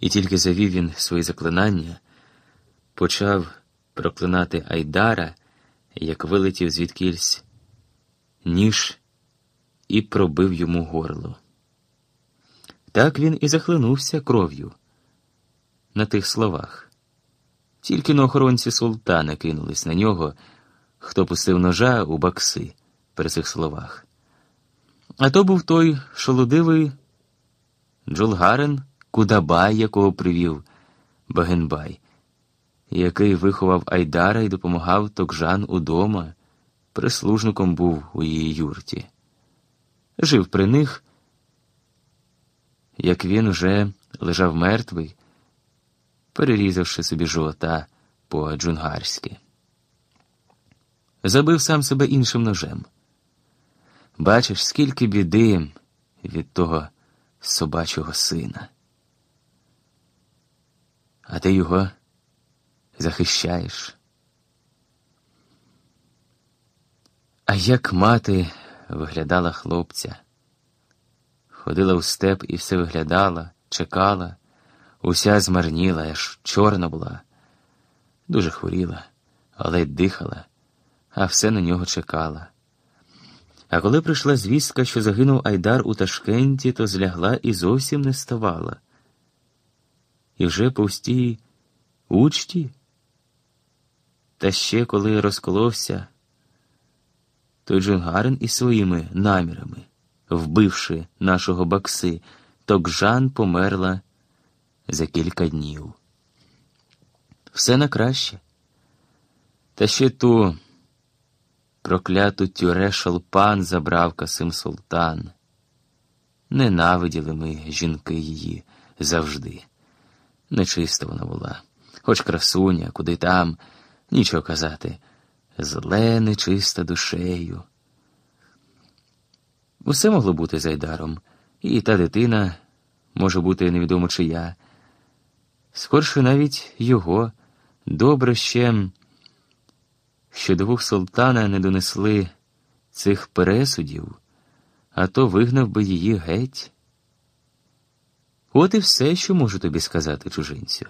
І тільки завів він свої заклинання, почав проклинати Айдара, як вилетів звідкільсь ніж і пробив йому горло. Так він і захлинувся кров'ю на тих словах. Тільки на охоронці султана кинулись на нього, хто пустив ножа у бакси при цих словах. А то був той шолодивий Джулгарен Кудабай, якого привів Багенбай, який виховав Айдара і допомагав Токжан удома, прислужником був у її юрті. Жив при них, як він уже лежав мертвий, перерізавши собі живота по джунгарськи. Забив сам себе іншим ножем. Бачиш, скільки біди від того собачого сина. А ти його захищаєш. А як мати виглядала хлопця, ходила у степ і все виглядала, чекала, уся змарніла, аж чорна була, дуже хворіла, але дихала, а все на нього чекала. А коли прийшла звістка, що загинув Айдар у Ташкенті, то злягла і зовсім не ставала. І вже повстій учті. Та ще коли розколовся, той Джунгарин із своїми намірами, вбивши нашого бакси, Токжан померла за кілька днів. Все на краще. Та ще ту прокляту тюре шалпан забрав Касим Султан. Ненавиділи ми жінки її завжди. Нечиста вона була, хоч красуня, куди там, нічого казати, зле, нечиста душею. Усе могло бути зайдаром, і та дитина може бути невідомо чия. Скорше навіть його добре ще що до вух султана не донесли цих пересудів, а то вигнав би її геть. От і все, що можу тобі сказати, чужинцю.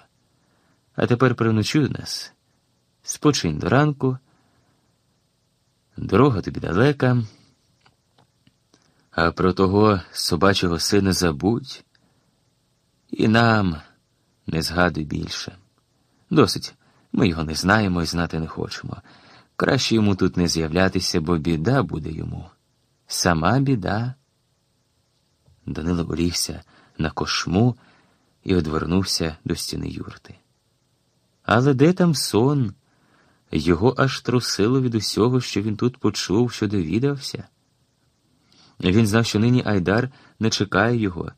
А тепер приночуй нас, спочинь до ранку, дорога тобі далека, а про того собачого сина забудь, і нам не згадуй більше. Досить, ми його не знаємо і знати не хочемо. Краще йому тут не з'являтися, бо біда буде йому. Сама біда. Данило волівся на кошму і одвернувся до стіни юрти. Але де там сон? Його аж трусило від усього, що він тут почув, що довідався. Він знав, що нині Айдар не чекає його,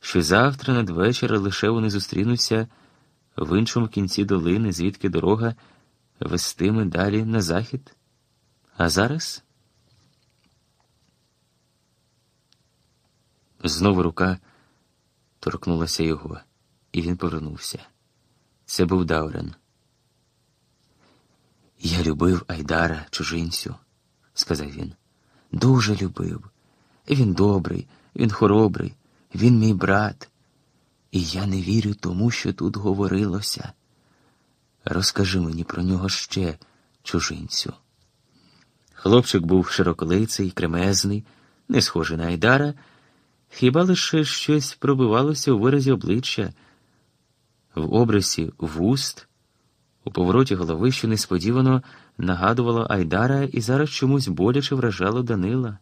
що завтра надвечір лише вони зустрінуться в іншому кінці долини, звідки дорога вестиме далі на захід. А зараз знову рука торкнулася його, і він повернувся. Це був Даурен. Я любив Айдара, чужинцю, сказав він. Дуже любив. Він добрий, він хоробрий, він мій брат. І я не вірю тому, що тут говорилося. Розкажи мені про нього ще, чужинцю. Хлопчик був широколиций, кремезний, не схожий на Айдара, хіба лише щось пробивалося у виразі обличчя, в обрисі вуст, у повороті голови, що несподівано нагадувало Айдара і зараз чомусь боляче вражало Данила.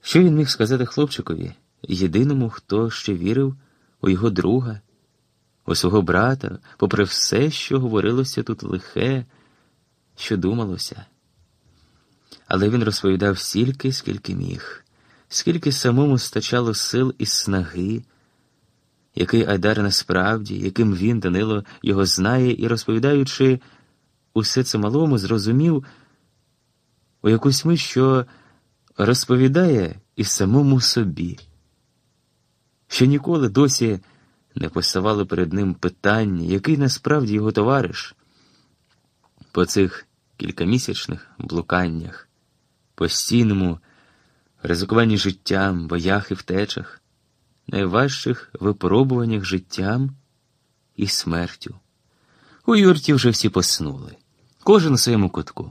Що він міг сказати хлопчикові, єдиному, хто ще вірив у його друга? у свого брата, попри все, що говорилося тут лихе, що думалося. Але він розповідав стільки, скільки міг, скільки самому стачало сил і снаги, який Айдар насправді, яким він, Данило, його знає, і, розповідаючи усе це малому, зрозумів у якусь мить, що розповідає і самому собі, що ніколи досі не поставало перед ним питання, який насправді його товариш по цих кількамісячних блуканнях, постійному ризикуванні життям, боях і втечах, найважчих випробуваннях життям і смертю. У юрті вже всі поснули, кожен у своєму кутку.